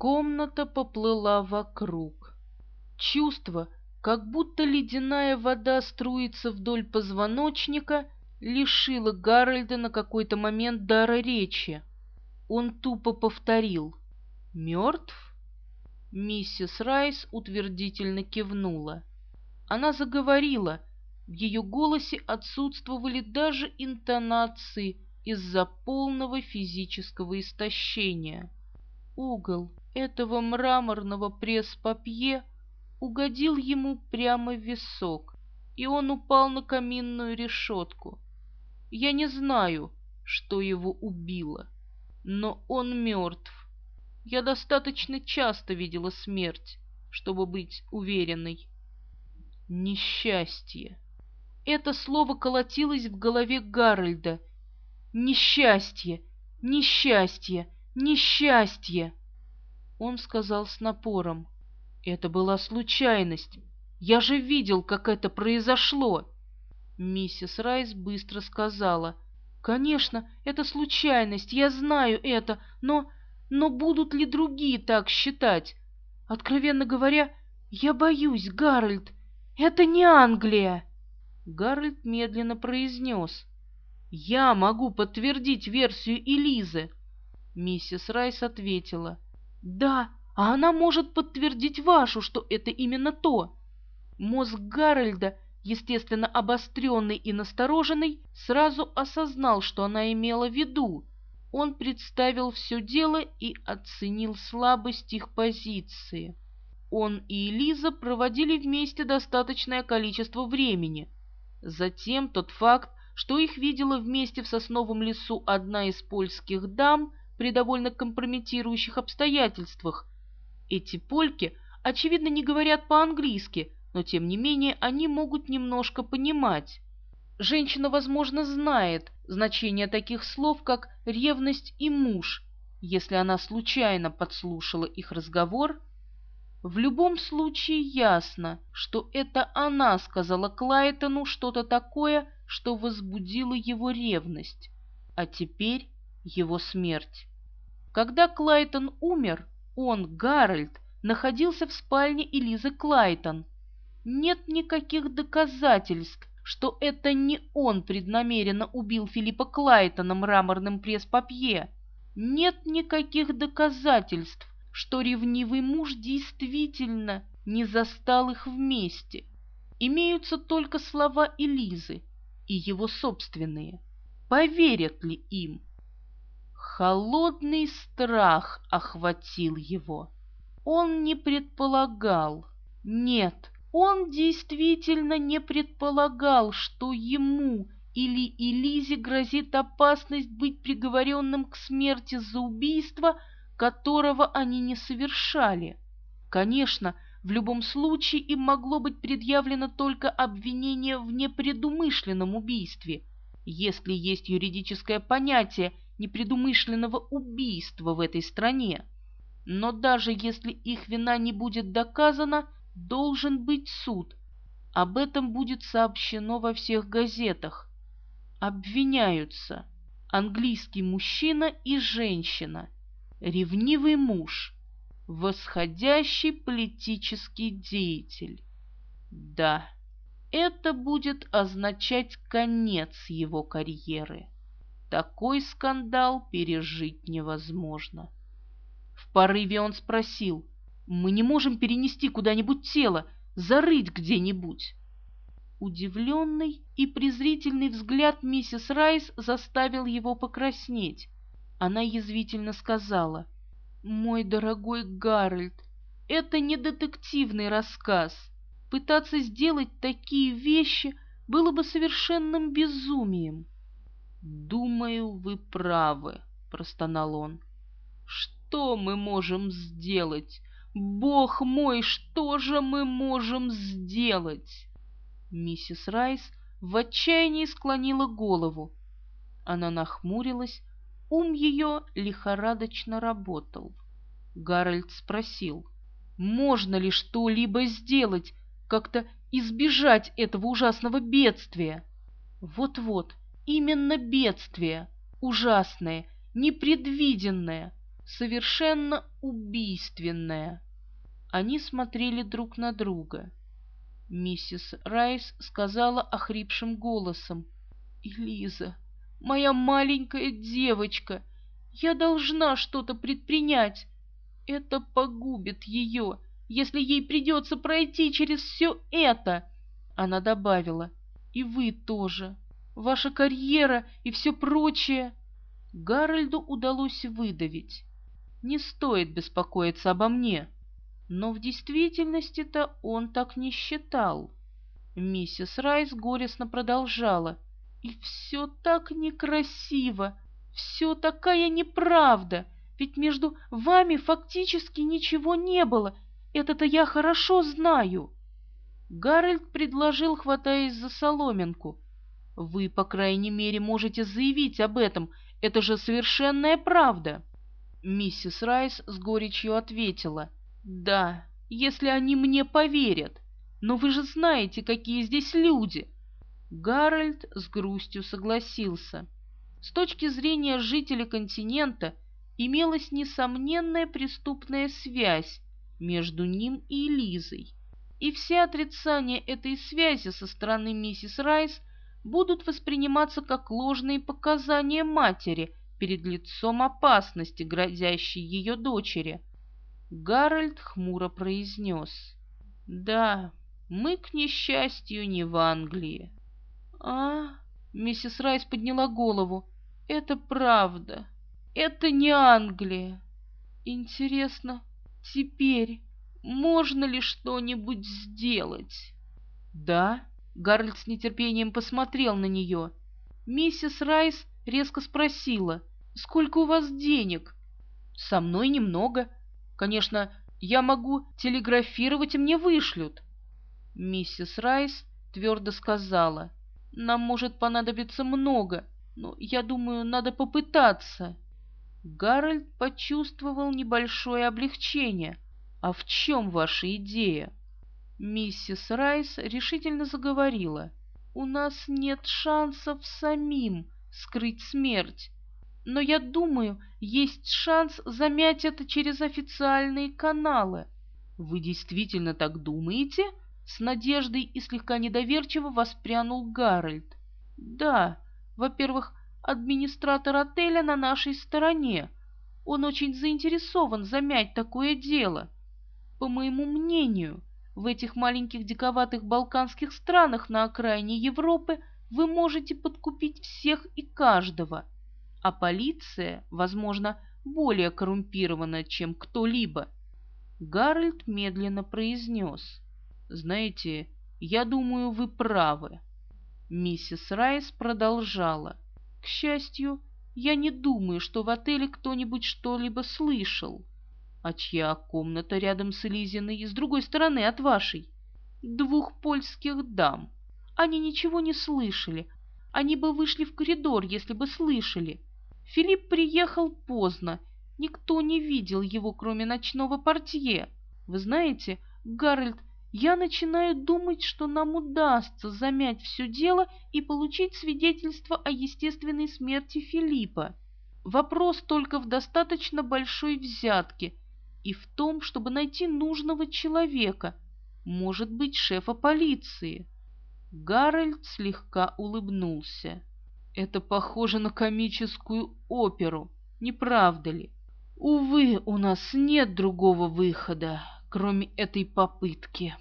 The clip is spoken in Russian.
Комната поплыла вокруг. Чувство, как будто ледяная вода струится вдоль позвоночника, лишило Гарольда на какой-то момент дара речи. Он тупо повторил «Мертв?» Миссис Райс утвердительно кивнула. Она заговорила, в ее голосе отсутствовали даже интонации из-за полного физического истощения. Угол этого мраморного пресс-папье угодил ему прямо в висок, и он упал на каминную решетку. Я не знаю, что его убило, но он мертв. Я достаточно часто видела смерть, чтобы быть уверенной. Несчастье. Это слово колотилось в голове Гарольда. Несчастье, несчастье, несчастье. Он сказал с напором. Это была случайность. Я же видел, как это произошло. Миссис Райс быстро сказала. «Конечно, это случайность, я знаю это, но... но будут ли другие так считать? Откровенно говоря, я боюсь, Гарольд. Это не Англия!» Гарольд медленно произнес. «Я могу подтвердить версию Элизы!» Миссис Райс ответила. «Да, а она может подтвердить вашу, что это именно то!» Мозг Гарольда, естественно обостренный и настороженный, сразу осознал, что она имела в виду. Он представил все дело и оценил слабость их позиции. Он и Элиза проводили вместе достаточное количество времени – Затем тот факт, что их видела вместе в сосновом лесу одна из польских дам при довольно компрометирующих обстоятельствах. Эти польки, очевидно, не говорят по-английски, но тем не менее они могут немножко понимать. Женщина, возможно, знает значение таких слов, как «ревность» и «муж», если она случайно подслушала их разговор в любом случае ясно, что это она сказала Клайтону что-то такое, что возбудило его ревность, а теперь его смерть. Когда Клайтон умер, он, Гарольд, находился в спальне Элизы Клайтон. Нет никаких доказательств, что это не он преднамеренно убил Филиппа Клайтона мраморным пресс-папье. Нет никаких доказательств, что ревнивый муж действительно не застал их вместе. Имеются только слова Элизы и его собственные. Поверят ли им? Холодный страх охватил его. Он не предполагал, нет, он действительно не предполагал, что ему или Элизе грозит опасность быть приговоренным к смерти за убийство – которого они не совершали. Конечно, в любом случае им могло быть предъявлено только обвинение в непредумышленном убийстве, если есть юридическое понятие непредумышленного убийства в этой стране. Но даже если их вина не будет доказана, должен быть суд. Об этом будет сообщено во всех газетах. Обвиняются английский мужчина и женщина – ревнивый муж, восходящий политический деятель. Да, это будет означать конец его карьеры. Такой скандал пережить невозможно. В порыве он спросил, «Мы не можем перенести куда-нибудь тело, зарыть где-нибудь?» Удивленный и презрительный взгляд миссис Райс заставил его покраснеть. Она язвительно сказала, «Мой дорогой Гарольд, это не детективный рассказ. Пытаться сделать такие вещи было бы совершенным безумием». «Думаю, вы правы», — простонал он. «Что мы можем сделать? Бог мой, что же мы можем сделать?» Миссис Райс в отчаянии склонила голову. Она нахмурилась, Ум ее лихорадочно работал. Гарольд спросил, можно ли что-либо сделать, как-то избежать этого ужасного бедствия? Вот-вот, именно бедствие, ужасное, непредвиденное, совершенно убийственная. Они смотрели друг на друга. Миссис Райс сказала охрипшим голосом. «Элиза, моя маленькая девочка, я должна что-то предпринять. Это погубит ее, если ей придется пройти через все это!» Она добавила. «И вы тоже. Ваша карьера и все прочее». Гарольду удалось выдавить. «Не стоит беспокоиться обо мне». Но в действительности-то он так не считал. Миссис Райс горестно продолжала. «И все так некрасиво, все такая неправда, ведь между вами фактически ничего не было, это-то я хорошо знаю». Гарольд предложил, хватаясь за соломинку. «Вы, по крайней мере, можете заявить об этом, это же совершенная правда». Миссис Райс с горечью ответила – да, если они мне поверят. Но вы же знаете, какие здесь люди. Гарольд с грустью согласился. С точки зрения жителей континента имелась несомненная преступная связь между ним и Лизой. И все отрицания этой связи со стороны миссис Райс будут восприниматься как ложные показания матери перед лицом опасности, грозящей ее дочери – Гарольд хмуро произнес. «Да, мы, к несчастью, не в Англии». «А?» — миссис Райс подняла голову. «Это правда. Это не Англия. Интересно, теперь можно ли что-нибудь сделать?» «Да?» — Гарольд с нетерпением посмотрел на нее. Миссис Райс резко спросила. «Сколько у вас денег?» «Со мной немного», Конечно, я могу телеграфировать, и мне вышлют. Миссис Райс твердо сказала, нам может понадобиться много, но, я думаю, надо попытаться. Гарольд почувствовал небольшое облегчение. А в чем ваша идея? Миссис Райс решительно заговорила. У нас нет шансов самим скрыть смерть но я думаю, есть шанс замять это через официальные каналы. Вы действительно так думаете? С надеждой и слегка недоверчиво воспрянул Гарольд. Да, во-первых, администратор отеля на нашей стороне. Он очень заинтересован замять такое дело. По моему мнению, в этих маленьких диковатых балканских странах на окраине Европы вы можете подкупить всех и каждого – а полиция, возможно, более коррумпирована, чем кто-либо. Гарольд медленно произнес. «Знаете, я думаю, вы правы». Миссис Райс продолжала. «К счастью, я не думаю, что в отеле кто-нибудь что-либо слышал. А чья комната рядом с Элизиной с другой стороны от вашей? Двух польских дам. Они ничего не слышали. Они бы вышли в коридор, если бы слышали. Филипп приехал поздно. Никто не видел его, кроме ночного портье. Вы знаете, Гарольд, я начинаю думать, что нам удастся замять все дело и получить свидетельство о естественной смерти Филиппа. Вопрос только в достаточно большой взятке и в том, чтобы найти нужного человека, может быть, шефа полиции. Гарольд слегка улыбнулся. Это похоже на комическую оперу, не правда ли? Увы, у нас нет другого выхода, кроме этой попытки.